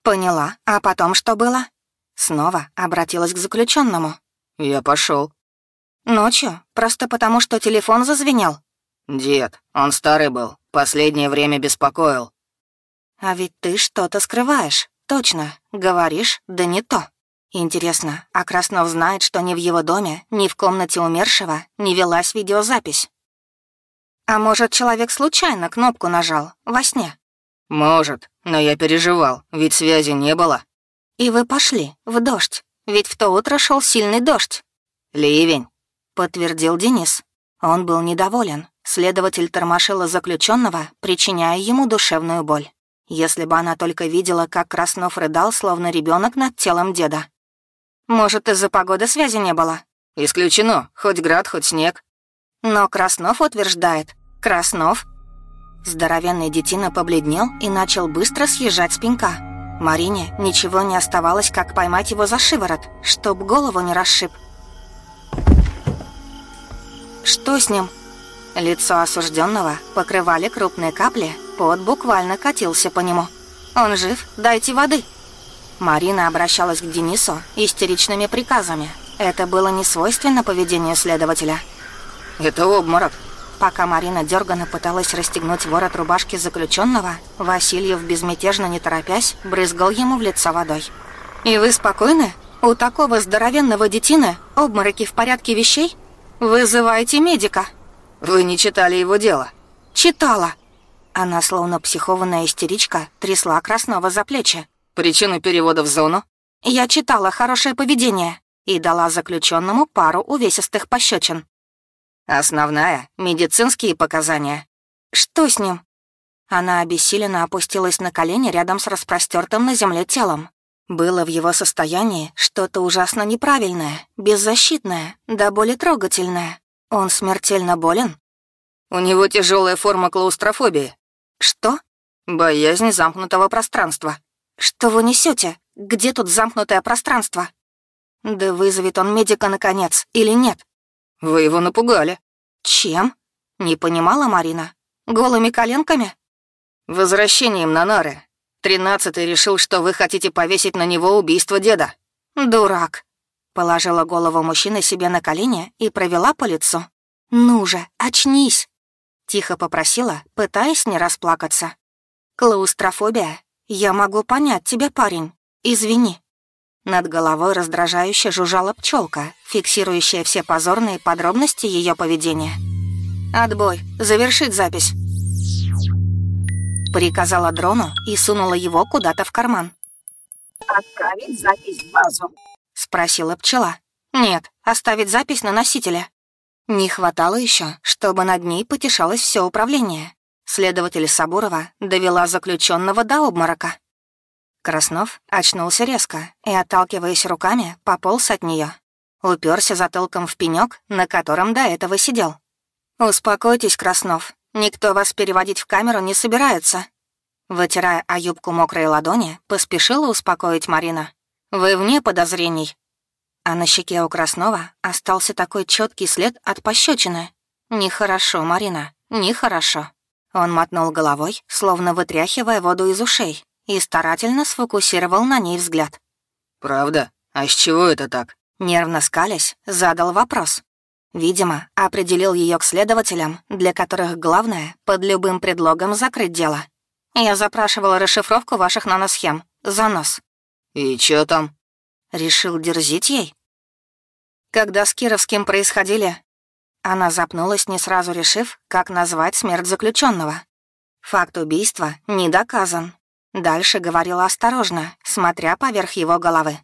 «Поняла. А потом что было?» Снова обратилась к заключенному. «Я пошел. «Ночью? Просто потому, что телефон зазвенел?» «Дед, он старый был, последнее время беспокоил». «А ведь ты что-то скрываешь. Точно. Говоришь, да не то. Интересно, а Краснов знает, что ни в его доме, ни в комнате умершего не велась видеозапись? А может, человек случайно кнопку нажал во сне? Может, но я переживал, ведь связи не было. И вы пошли в дождь, ведь в то утро шел сильный дождь. Ливень. Подтвердил Денис. Он был недоволен. Следователь тормошила заключенного, причиняя ему душевную боль. Если бы она только видела, как Краснов рыдал, словно ребенок над телом деда. Может, из-за погоды связи не было? Исключено. Хоть град, хоть снег. Но Краснов утверждает. Краснов? Здоровенный детина побледнел и начал быстро съезжать с пенька. Марине ничего не оставалось, как поймать его за шиворот, чтоб голову не расшиб. Что с ним? Лицо осужденного покрывали крупные капли, пот буквально катился по нему. «Он жив? Дайте воды!» Марина обращалась к Денису истеричными приказами. Это было не свойственно поведению следователя. «Это обморок!» Пока Марина дерганно пыталась расстегнуть ворот рубашки заключенного, Васильев, безмятежно не торопясь, брызгал ему в лицо водой. «И вы спокойны? У такого здоровенного детины обмороки в порядке вещей? Вызывайте медика!» «Вы не читали его дело?» «Читала!» Она, словно психованная истеричка, трясла Краснова за плечи. «Причину перевода в зону?» «Я читала хорошее поведение и дала заключенному пару увесистых пощечин. Основная — медицинские показания. Что с ним? Она обессиленно опустилась на колени рядом с распростертым на земле телом. Было в его состоянии что-то ужасно неправильное, беззащитное, да более трогательное. Он смертельно болен? У него тяжелая форма клаустрофобии. «Что?» «Боязнь замкнутого пространства». «Что вы несете? Где тут замкнутое пространство?» «Да вызовет он медика, наконец, или нет?» «Вы его напугали». «Чем?» — не понимала Марина. «Голыми коленками?» «Возвращением на нары. Тринадцатый решил, что вы хотите повесить на него убийство деда». «Дурак!» — положила голову мужчины себе на колени и провела по лицу. «Ну же, очнись!» — тихо попросила, пытаясь не расплакаться. «Клаустрофобия. Я могу понять тебя, парень. Извини». Над головой раздражающе жужжала пчелка, фиксирующая все позорные подробности ее поведения. «Отбой. Завершить запись». Приказала дрону и сунула его куда-то в карман. «Отправить запись в базу?» — спросила пчела. «Нет, оставить запись на носителе». Не хватало еще, чтобы над ней потешалось все управление. Следователь Сабурова довела заключенного до обморока. Краснов очнулся резко и, отталкиваясь руками, пополз от нее. Уперся затылком в пенек, на котором до этого сидел. «Успокойтесь, Краснов, никто вас переводить в камеру не собирается». Вытирая о юбку мокрые ладони, поспешила успокоить Марина. «Вы вне подозрений». А на щеке у Краснова остался такой четкий след от пощечины. «Нехорошо, Марина, нехорошо». Он мотнул головой, словно вытряхивая воду из ушей, и старательно сфокусировал на ней взгляд. «Правда? А с чего это так?» Нервно скалясь, задал вопрос. Видимо, определил ее к следователям, для которых главное — под любым предлогом закрыть дело. Я запрашивала расшифровку ваших наносхем. Занос. «И чё там?» Решил дерзить ей? Когда с Кировским происходили... Она запнулась, не сразу решив, как назвать смерть заключенного. Факт убийства не доказан. Дальше говорила осторожно, смотря поверх его головы.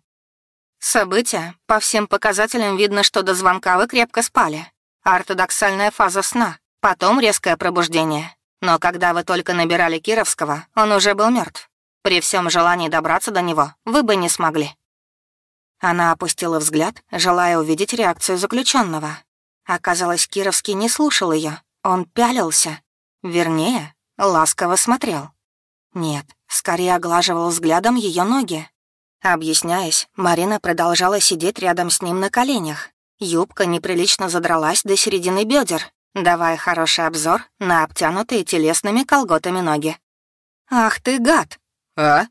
События. По всем показателям видно, что до звонка вы крепко спали. Ортодоксальная фаза сна, потом резкое пробуждение. Но когда вы только набирали Кировского, он уже был мертв. При всем желании добраться до него вы бы не смогли. Она опустила взгляд, желая увидеть реакцию заключенного. Оказалось, Кировский не слушал ее, он пялился. Вернее, ласково смотрел. Нет, скорее оглаживал взглядом ее ноги. Объясняясь, Марина продолжала сидеть рядом с ним на коленях. Юбка неприлично задралась до середины бедер, давая хороший обзор на обтянутые телесными колготами ноги. «Ах ты гад!» «А?»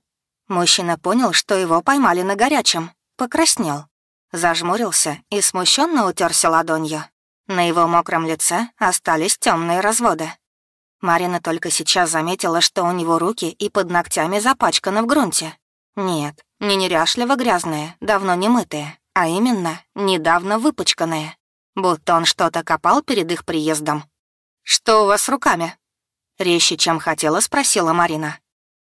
Мужчина понял, что его поймали на горячем, покраснел, зажмурился и смущенно утерся ладонью. На его мокром лице остались темные разводы. Марина только сейчас заметила, что у него руки и под ногтями запачканы в грунте. Нет, не неряшливо грязные, давно не мытые, а именно недавно выпачканные. Будто он что-то копал перед их приездом. «Что у вас с руками?» Резче, чем хотела, спросила Марина.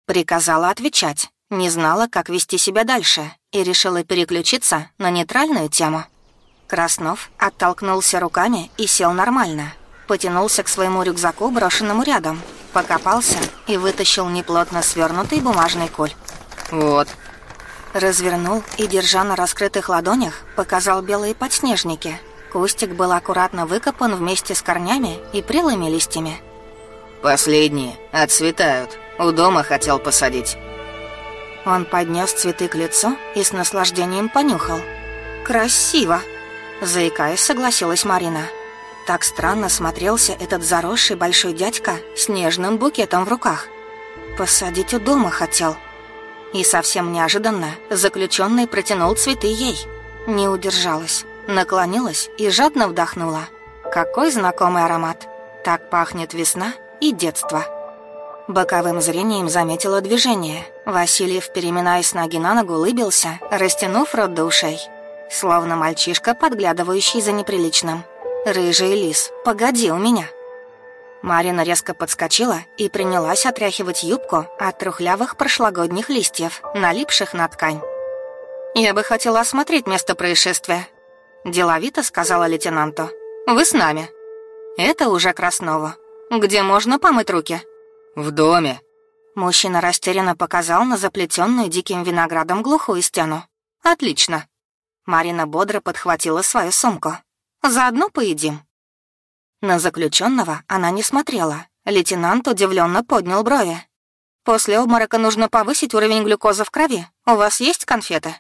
Приказала отвечать, не знала, как вести себя дальше, и решила переключиться на нейтральную тему. Краснов оттолкнулся руками и сел нормально, потянулся к своему рюкзаку, брошенному рядом, покопался и вытащил неплотно свернутый бумажный куль. «Вот». Развернул и, держа на раскрытых ладонях, показал белые подснежники. Кустик был аккуратно выкопан вместе с корнями и прелыми листьями. «Последние. Отцветают. У дома хотел посадить». Он поднес цветы к лицу и с наслаждением понюхал. «Красиво!» Заикаясь, согласилась Марина. Так странно смотрелся этот заросший большой дядька с нежным букетом в руках. Посадить у дома хотел. И совсем неожиданно заключенный протянул цветы ей. Не удержалась, наклонилась и жадно вдохнула. Какой знакомый аромат. Так пахнет весна и детство. Боковым зрением заметила движение. Васильев, переминаясь ноги на ногу, улыбился, растянув рот до ушей. Словно мальчишка, подглядывающий за неприличным. «Рыжий лис, погоди у меня!» Марина резко подскочила и принялась отряхивать юбку от трухлявых прошлогодних листьев, налипших на ткань. «Я бы хотела осмотреть место происшествия», — деловито сказала лейтенанту. «Вы с нами». «Это уже Красново. Где можно помыть руки?» «В доме». Мужчина растерянно показал на заплетенную диким виноградом глухую стену. «Отлично». Марина бодро подхватила свою сумку. Заодно поедим». На заключенного она не смотрела, Лейтенант удивленно поднял брови. «После обморока нужно повысить уровень глюкозы в крови. У вас есть конфеты?»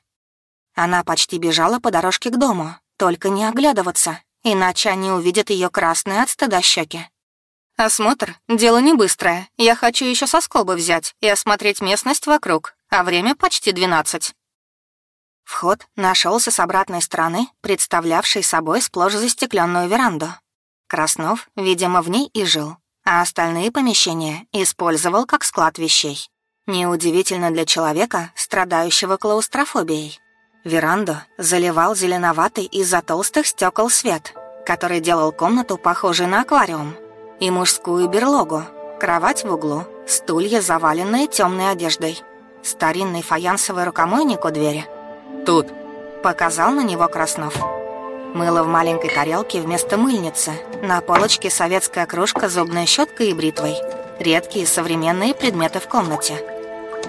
Она почти бежала по дорожке к дому, только не оглядываться, иначе они увидят ее красные от стыда щеки. «Осмотр — дело не быстрое. Я хочу еще со скобы взять и осмотреть местность вокруг, а время почти двенадцать». Вход нашелся с обратной стороны, представлявшей собой сплошь застекленную веранду. Краснов, видимо, в ней и жил, а остальные помещения использовал как склад вещей. Неудивительно для человека, страдающего клаустрофобией. Веранду заливал зеленоватый из-за толстых стекол свет, который делал комнату похожей на аквариум. И мужскую берлогу, кровать в углу, стулья, заваленные темной одеждой, старинный фаянсовый рукомойник у двери — «Тут», — показал на него Краснов. Мыло в маленькой тарелке вместо мыльницы. На полочке советская кружка, зубная щетка и бритвой. Редкие современные предметы в комнате.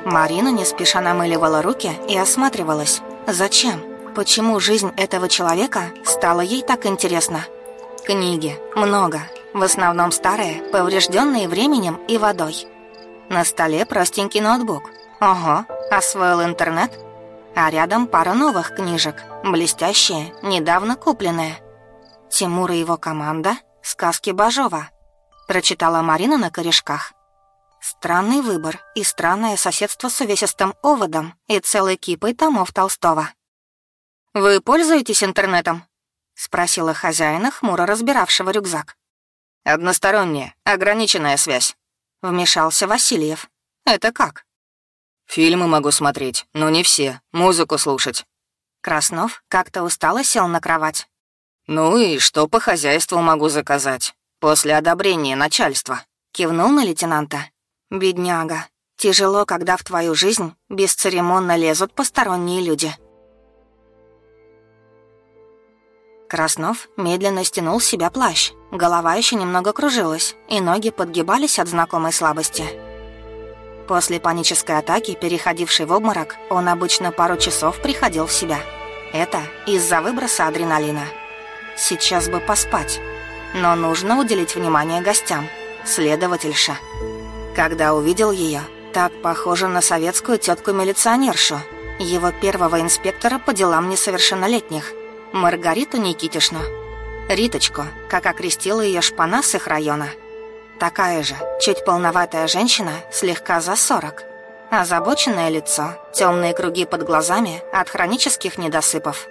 Марина не спеша намыливала руки и осматривалась. Зачем? Почему жизнь этого человека стала ей так интересна? Книги. Много. В основном старые, поврежденные временем и водой. На столе простенький ноутбук. Ого, освоил интернет — а рядом пара новых книжек, блестящие, недавно купленные. «Тимур и его команда. Сказки Бажова», — прочитала Марина на корешках. Странный выбор и странное соседство с увесистым оводом и целой кипой томов Толстого. «Вы пользуетесь интернетом?» — спросила хозяина, хмуро разбиравшего рюкзак. «Односторонняя, ограниченная связь», — вмешался Васильев. «Это как?» Фильмы могу смотреть, но не все. Музыку слушать». Краснов как-то устало сел на кровать. «Ну и что по хозяйству могу заказать? После одобрения начальства». Кивнул на лейтенанта. «Бедняга. Тяжело, когда в твою жизнь бесцеремонно лезут посторонние люди». Краснов медленно стянул с себя плащ. Голова еще немного кружилась, и ноги подгибались от знакомой слабости. После панической атаки, переходившей в обморок, он обычно пару часов приходил в себя. Это из-за выброса адреналина. Сейчас бы поспать. Но нужно уделить внимание гостям. Следовательша. Когда увидел ее, так похоже на советскую тетку милиционершу его первого инспектора по делам несовершеннолетних, Маргариту Никитишну. Риточку, как окрестила ее шпана с их района – Такая же, чуть полноватая женщина, слегка за сорок. Озабоченное лицо, темные круги под глазами от хронических недосыпов.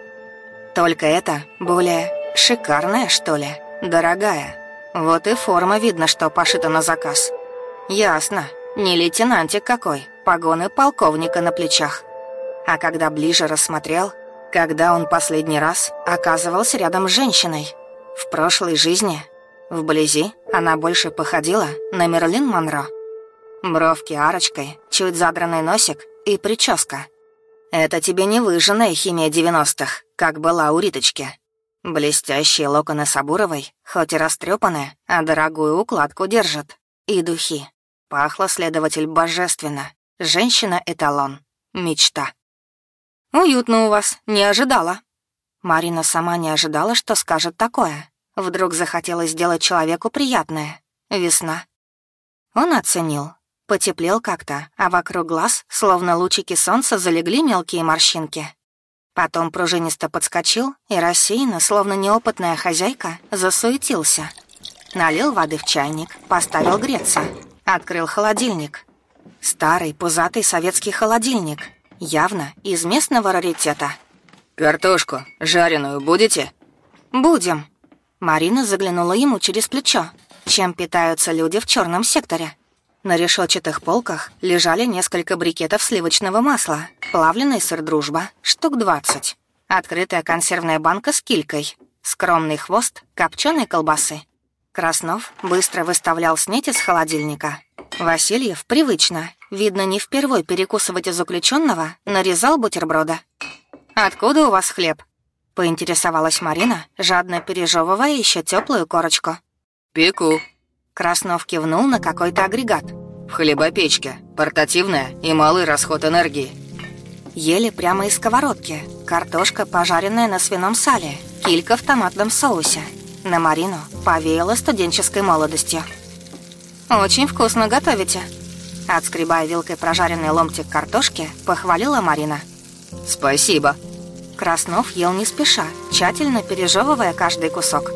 Только это более шикарная, что ли, дорогая. Вот и форма видно, что пошита на заказ. Ясно, не лейтенантик какой, погоны полковника на плечах. А когда ближе рассмотрел, когда он последний раз оказывался рядом с женщиной, в прошлой жизни Вблизи она больше походила на Мерлин Монро. Бровки арочкой, чуть задранный носик и прическа. Это тебе не выжженная химия девяностых, как была у Риточки. Блестящие локоны Сабуровой, хоть и растрепанные, а дорогую укладку держат. И духи. Пахло следователь божественно. Женщина-эталон. Мечта. «Уютно у вас, не ожидала». Марина сама не ожидала, что скажет такое. Вдруг захотелось сделать человеку приятное. Весна. Он оценил. Потеплел как-то, а вокруг глаз, словно лучики солнца, залегли мелкие морщинки. Потом пружинисто подскочил и рассеянно, словно неопытная хозяйка, засуетился. Налил воды в чайник, поставил греться. Открыл холодильник. Старый, пузатый советский холодильник. Явно из местного раритета. «Картошку жареную будете?» «Будем», Марина заглянула ему через плечо. Чем питаются люди в черном секторе? На решетчатых полках лежали несколько брикетов сливочного масла, плавленый сыр «Дружба», штук 20, открытая консервная банка с килькой, скромный хвост копченой колбасы. Краснов быстро выставлял снеть из холодильника. Васильев привычно, видно, не впервой перекусывать из заключенного, нарезал бутерброда. «Откуда у вас хлеб?» Поинтересовалась Марина, жадно пережевывая еще теплую корочку. «Пеку». Краснов кивнул на какой-то агрегат. «В хлебопечке. Портативная и малый расход энергии». Ели прямо из сковородки. Картошка, пожаренная на свином сале. Килька в томатном соусе. На Марину повеяло студенческой молодостью. очень вкусно готовите». Отскребая вилкой прожаренный ломтик картошки, похвалила Марина. «Спасибо». Краснов ел не спеша, тщательно пережевывая каждый кусок.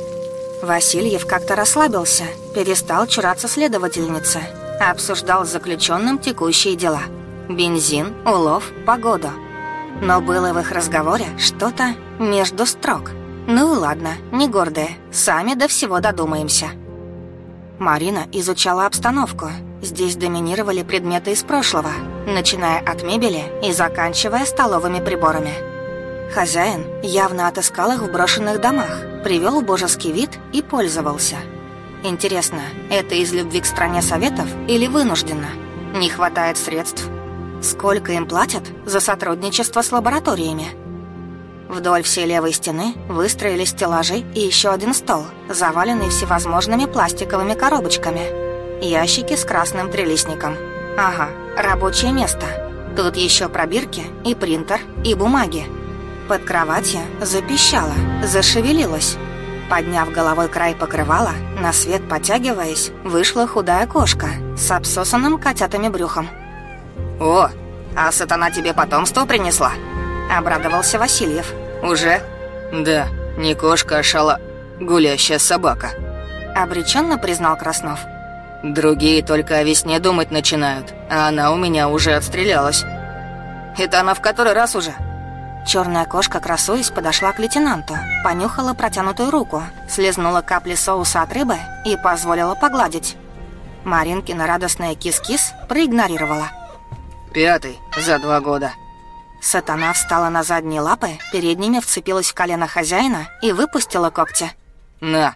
Васильев как-то расслабился, перестал чураться следовательницы, обсуждал с заключенным текущие дела. Бензин, улов, погоду. Но было в их разговоре что-то между строк. Ну ладно, не гордые, сами до всего додумаемся. Марина изучала обстановку. Здесь доминировали предметы из прошлого, начиная от мебели и заканчивая столовыми приборами. Хозяин явно отыскал их в брошенных домах, привел божеский вид и пользовался. Интересно, это из любви к стране советов или вынужденно? Не хватает средств? Сколько им платят за сотрудничество с лабораториями? Вдоль всей левой стены выстроились стеллажи и еще один стол, заваленный всевозможными пластиковыми коробочками. Ящики с красным трелистником. Ага, рабочее место. Тут еще пробирки и принтер, и бумаги. Под кроватью запищало, зашевелилось. Подняв головой край покрывала, на свет потягиваясь, вышла худая кошка с обсосанным котятами брюхом. «О, а сатана тебе потомство принесла?» Обрадовался Васильев. «Уже?» «Да, не кошка, а шала... гулящая собака». Обреченно признал Краснов. «Другие только о весне думать начинают, а она у меня уже отстрелялась». «Это она в который раз уже?» Черная кошка, красуясь, подошла к лейтенанту, понюхала протянутую руку, слезнула капли соуса от рыбы и позволила погладить. Маринкина радостная кис-кис проигнорировала. «Пятый за два года». Сатана встала на задние лапы, передними вцепилась в колено хозяина и выпустила когти. «На».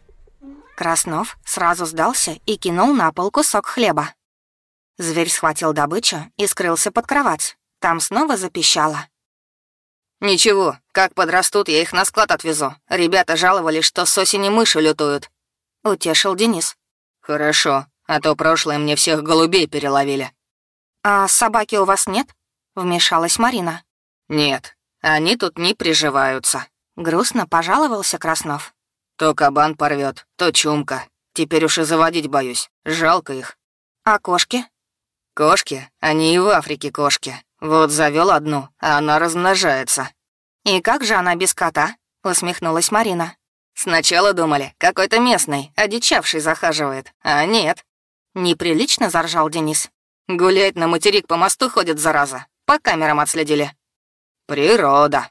Краснов сразу сдался и кинул на пол кусок хлеба. Зверь схватил добычу и скрылся под кровать. Там снова запищало. «Ничего, как подрастут, я их на склад отвезу. Ребята жаловались, что с осени мыши лютуют», — утешил Денис. «Хорошо, а то прошлое мне всех голубей переловили». «А собаки у вас нет?» — вмешалась Марина. «Нет, они тут не приживаются», — грустно пожаловался Краснов. «То кабан порвет, то чумка. Теперь уж и заводить боюсь. Жалко их». «А кошки?» «Кошки? Они и в Африке кошки. Вот завел одну, а она размножается». «И как же она без кота?» — усмехнулась Марина. «Сначала думали, какой-то местный, одичавший захаживает, а нет». Неприлично заржал Денис. «Гулять на материк по мосту ходит, зараза. По камерам отследили». «Природа»,